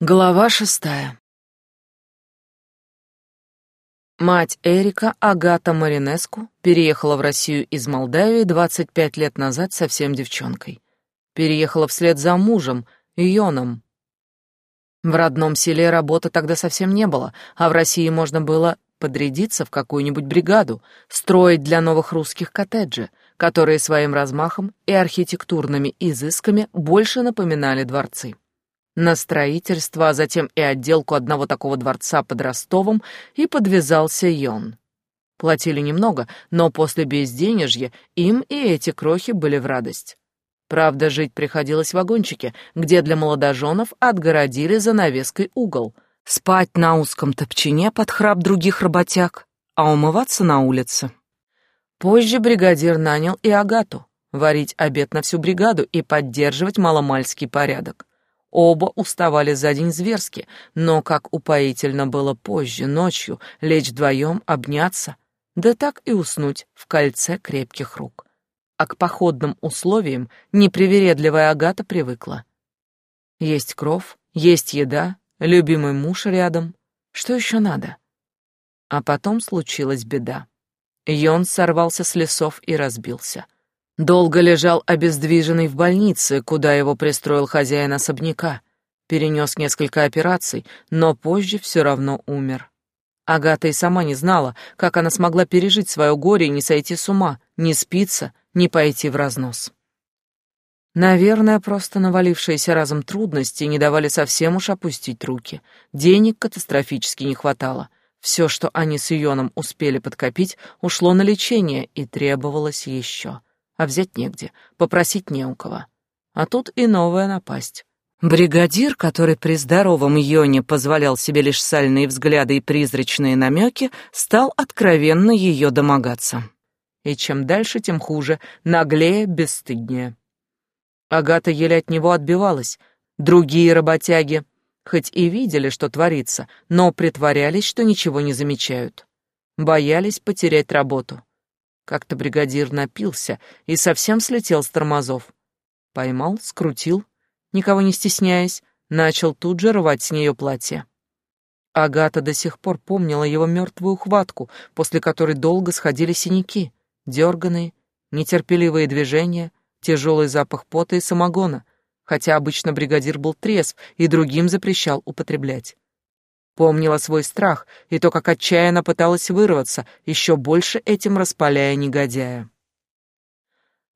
Глава шестая. Мать Эрика, Агата Маринеску, переехала в Россию из Молдавии 25 лет назад совсем девчонкой. Переехала вслед за мужем, Йоном. В родном селе работы тогда совсем не было, а в России можно было подрядиться в какую-нибудь бригаду, строить для новых русских коттеджи, которые своим размахом и архитектурными изысками больше напоминали дворцы. На строительство, а затем и отделку одного такого дворца под Ростовом и подвязался Йон. Платили немного, но после безденежья им и эти крохи были в радость. Правда, жить приходилось в вагончике, где для молодоженов отгородили занавеской угол. Спать на узком топчине под храп других работяг, а умываться на улице. Позже бригадир нанял и Агату варить обед на всю бригаду и поддерживать маломальский порядок. Оба уставали за день зверски, но как упоительно было позже, ночью, лечь вдвоем, обняться, да так и уснуть в кольце крепких рук. А к походным условиям непривередливая Агата привыкла. Есть кров, есть еда, любимый муж рядом. Что еще надо? А потом случилась беда. Йон сорвался с лесов и разбился — Долго лежал обездвиженный в больнице, куда его пристроил хозяин особняка. Перенес несколько операций, но позже все равно умер. Агата и сама не знала, как она смогла пережить свое горе и не сойти с ума, не спиться, не пойти в разнос. Наверное, просто навалившиеся разом трудности не давали совсем уж опустить руки. Денег катастрофически не хватало. Все, что они с Ионом успели подкопить, ушло на лечение и требовалось еще а взять негде, попросить не у кого. А тут и новая напасть. Бригадир, который при здоровом Йоне позволял себе лишь сальные взгляды и призрачные намеки, стал откровенно ее домогаться. И чем дальше, тем хуже, наглее, бесстыднее. Агата еле от него отбивалась. Другие работяги, хоть и видели, что творится, но притворялись, что ничего не замечают. Боялись потерять работу. Как-то бригадир напился и совсем слетел с тормозов. Поймал, скрутил, никого не стесняясь, начал тут же рвать с нее платье. Агата до сих пор помнила его мертвую хватку, после которой долго сходили синяки, дерганые, нетерпеливые движения, тяжелый запах пота и самогона, хотя обычно бригадир был трезв и другим запрещал употреблять. Помнила свой страх и то, как отчаянно пыталась вырваться, еще больше этим распаляя негодяя.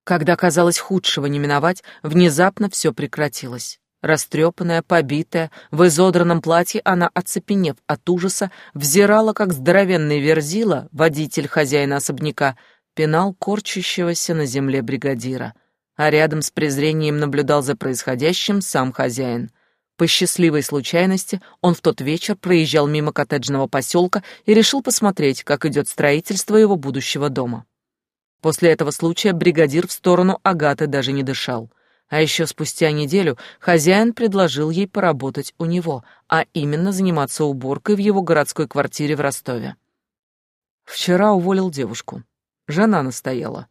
Когда казалось худшего не миновать, внезапно все прекратилось. Растрепанная, побитая, в изодранном платье она, оцепенев от ужаса, взирала, как здоровенный верзила, водитель хозяина особняка, пинал корчащегося на земле бригадира, а рядом с презрением наблюдал за происходящим сам хозяин — по счастливой случайности он в тот вечер проезжал мимо коттеджного поселка и решил посмотреть, как идет строительство его будущего дома. После этого случая бригадир в сторону Агаты даже не дышал. А еще спустя неделю хозяин предложил ей поработать у него, а именно заниматься уборкой в его городской квартире в Ростове. Вчера уволил девушку. Жена настояла.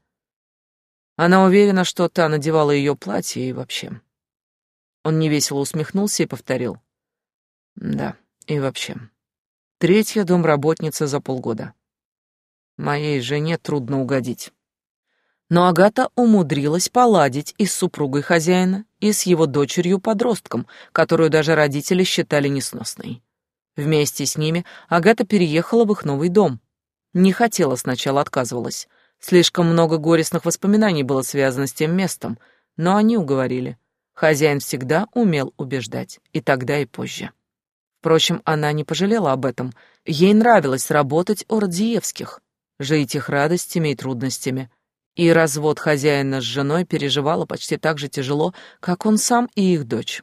Она уверена, что та надевала ее платье и вообще. Он невесело усмехнулся и повторил. Да, и вообще. Третья домработница за полгода. Моей жене трудно угодить. Но Агата умудрилась поладить и с супругой хозяина, и с его дочерью-подростком, которую даже родители считали несносной. Вместе с ними Агата переехала в их новый дом. Не хотела сначала, отказывалась. Слишком много горестных воспоминаний было связано с тем местом, но они уговорили. Хозяин всегда умел убеждать, и тогда, и позже. Впрочем, она не пожалела об этом. Ей нравилось работать у Радзиевских, жить их радостями и трудностями. И развод хозяина с женой переживала почти так же тяжело, как он сам и их дочь.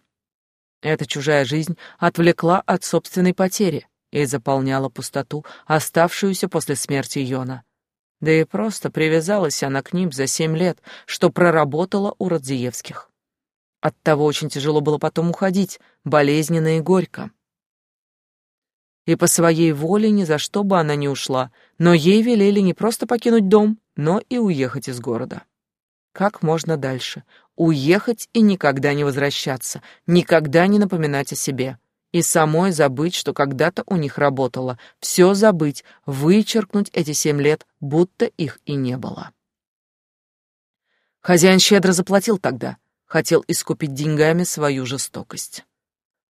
Эта чужая жизнь отвлекла от собственной потери и заполняла пустоту, оставшуюся после смерти Йона. Да и просто привязалась она к ним за семь лет, что проработала у Радзиевских. Оттого очень тяжело было потом уходить, болезненно и горько. И по своей воле ни за что бы она не ушла, но ей велели не просто покинуть дом, но и уехать из города. Как можно дальше? Уехать и никогда не возвращаться, никогда не напоминать о себе. И самой забыть, что когда-то у них работало. Все забыть, вычеркнуть эти семь лет, будто их и не было. Хозяин щедро заплатил тогда, хотел искупить деньгами свою жестокость.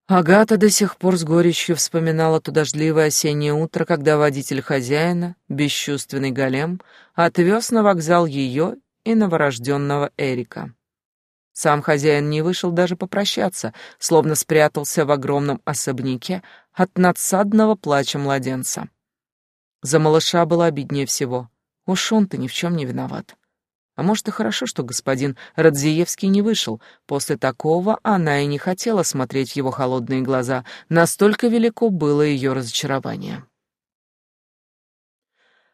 Агата до сих пор с горечью вспоминала то дождливое осеннее утро, когда водитель хозяина, бесчувственный голем, отвез на вокзал ее и новорожденного Эрика. Сам хозяин не вышел даже попрощаться, словно спрятался в огромном особняке от надсадного плача младенца. За малыша было обиднее всего. Уж он-то ни в чем не виноват. А может, и хорошо, что господин Радзиевский не вышел. После такого она и не хотела смотреть в его холодные глаза. Настолько велико было ее разочарование.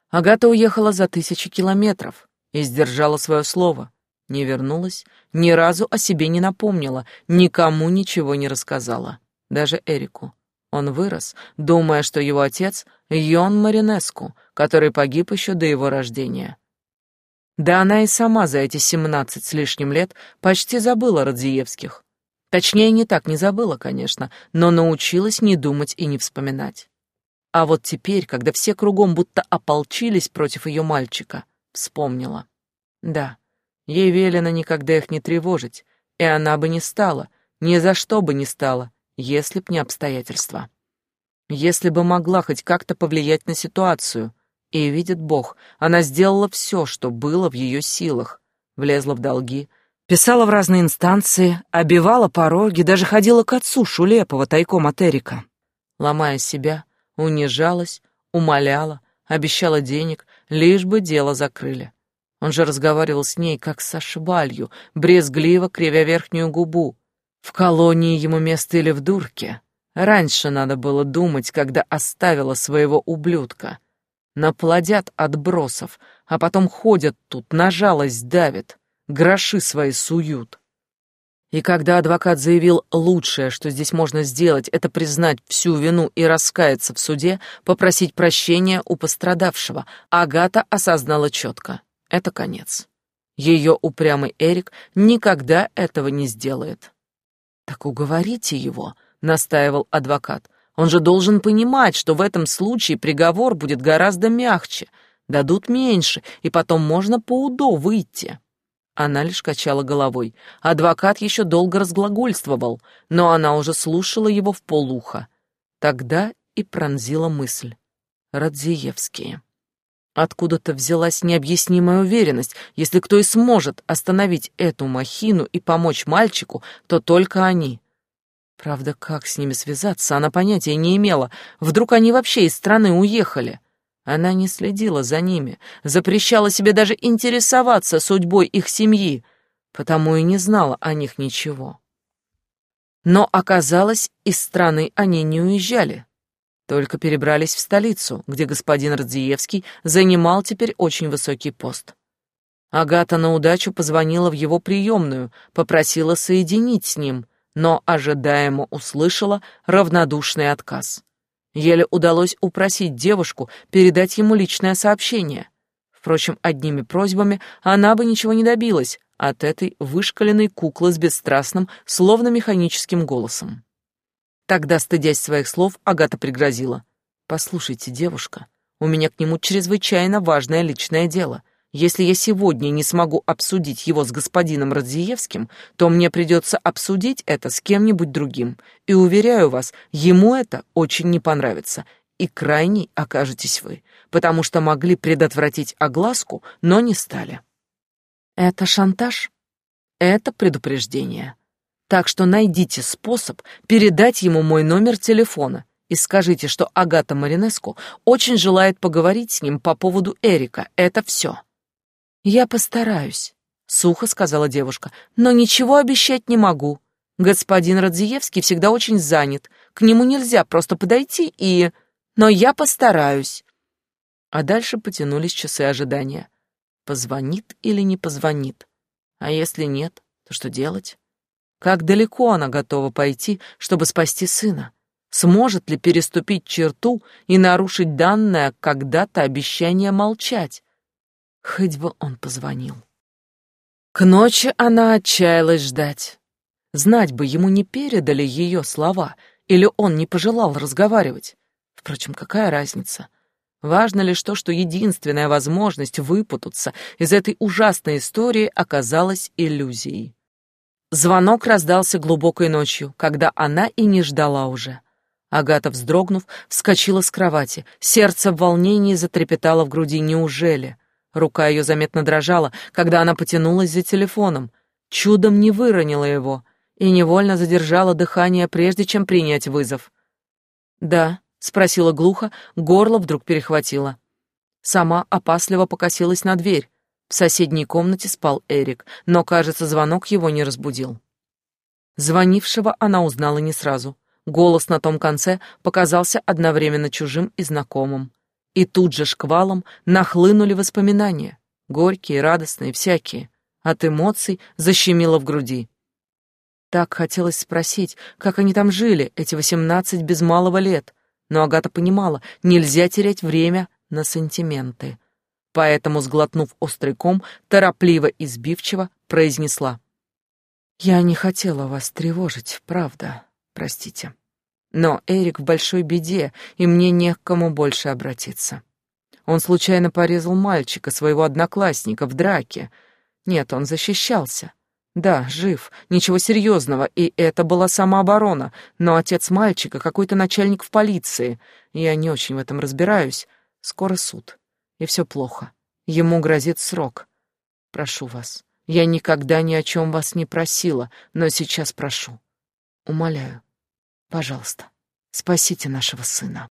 Агата уехала за тысячи километров и сдержала свое слово. Не вернулась, ни разу о себе не напомнила, никому ничего не рассказала, даже Эрику. Он вырос, думая, что его отец — Йон Маринеску, который погиб еще до его рождения. Да она и сама за эти семнадцать с лишним лет почти забыла Радзиевских. Точнее, не так не забыла, конечно, но научилась не думать и не вспоминать. А вот теперь, когда все кругом будто ополчились против ее мальчика, вспомнила. Да, Ей велено никогда их не тревожить, и она бы не стала, ни за что бы не стала, если б не обстоятельства. Если бы могла хоть как-то повлиять на ситуацию, и видит Бог, она сделала все, что было в ее силах, влезла в долги, писала в разные инстанции, обивала пороги, даже ходила к отцу Шулепова тайком от Эрика. Ломая себя, унижалась, умоляла, обещала денег, лишь бы дело закрыли. Он же разговаривал с ней, как со швалью, брезгливо кривя верхнюю губу. В колонии ему место или в дурке? Раньше надо было думать, когда оставила своего ублюдка. Наплодят отбросов, а потом ходят тут, на жалость давят, гроши свои суют. И когда адвокат заявил лучшее, что здесь можно сделать, это признать всю вину и раскаяться в суде, попросить прощения у пострадавшего, Агата осознала четко. Это конец. Ее упрямый Эрик никогда этого не сделает. Так уговорите его, настаивал адвокат. Он же должен понимать, что в этом случае приговор будет гораздо мягче, дадут меньше, и потом можно по УДО выйти. Она лишь качала головой. Адвокат еще долго разглагольствовал, но она уже слушала его в полуха. Тогда и пронзила мысль. Радзиевские. Откуда-то взялась необъяснимая уверенность, если кто и сможет остановить эту махину и помочь мальчику, то только они. Правда, как с ними связаться, она понятия не имела. Вдруг они вообще из страны уехали? Она не следила за ними, запрещала себе даже интересоваться судьбой их семьи, потому и не знала о них ничего. Но оказалось, из страны они не уезжали. Только перебрались в столицу, где господин Радзиевский занимал теперь очень высокий пост. Агата на удачу позвонила в его приемную, попросила соединить с ним, но ожидаемо услышала равнодушный отказ. Еле удалось упросить девушку передать ему личное сообщение. Впрочем, одними просьбами она бы ничего не добилась от этой вышкаленной куклы с бесстрастным, словно механическим голосом. Тогда, стыдясь своих слов, Агата пригрозила. «Послушайте, девушка, у меня к нему чрезвычайно важное личное дело. Если я сегодня не смогу обсудить его с господином Радзиевским, то мне придется обсудить это с кем-нибудь другим. И, уверяю вас, ему это очень не понравится. И крайней окажетесь вы, потому что могли предотвратить огласку, но не стали». «Это шантаж?» «Это предупреждение». Так что найдите способ передать ему мой номер телефона и скажите, что Агата Маринеску очень желает поговорить с ним по поводу Эрика. Это все. Я постараюсь, сухо сказала девушка, но ничего обещать не могу. Господин Радзиевский всегда очень занят. К нему нельзя просто подойти и... Но я постараюсь. А дальше потянулись часы ожидания. Позвонит или не позвонит? А если нет, то что делать? Как далеко она готова пойти, чтобы спасти сына? Сможет ли переступить черту и нарушить данное когда-то обещание молчать? Хоть бы он позвонил. К ночи она отчаялась ждать. Знать бы, ему не передали ее слова, или он не пожелал разговаривать? Впрочем, какая разница? Важно лишь то, что единственная возможность выпутаться из этой ужасной истории оказалась иллюзией. Звонок раздался глубокой ночью, когда она и не ждала уже. Агата, вздрогнув, вскочила с кровати. Сердце в волнении затрепетало в груди. Неужели? Рука ее заметно дрожала, когда она потянулась за телефоном. Чудом не выронила его и невольно задержала дыхание, прежде чем принять вызов. «Да», — спросила глухо, горло вдруг перехватило. Сама опасливо покосилась на дверь. В соседней комнате спал Эрик, но, кажется, звонок его не разбудил. Звонившего она узнала не сразу. Голос на том конце показался одновременно чужим и знакомым. И тут же шквалом нахлынули воспоминания, горькие, радостные, всякие. От эмоций защемило в груди. Так хотелось спросить, как они там жили, эти восемнадцать без малого лет. Но Агата понимала, нельзя терять время на сантименты. Поэтому, сглотнув острый ком, торопливо и сбивчиво произнесла. «Я не хотела вас тревожить, правда, простите. Но Эрик в большой беде, и мне не к кому больше обратиться. Он случайно порезал мальчика, своего одноклассника, в драке. Нет, он защищался. Да, жив, ничего серьезного, и это была самооборона, но отец мальчика какой-то начальник в полиции. Я не очень в этом разбираюсь. Скоро суд, и все плохо. Ему грозит срок. Прошу вас, я никогда ни о чем вас не просила, но сейчас прошу. Умоляю, пожалуйста, спасите нашего сына.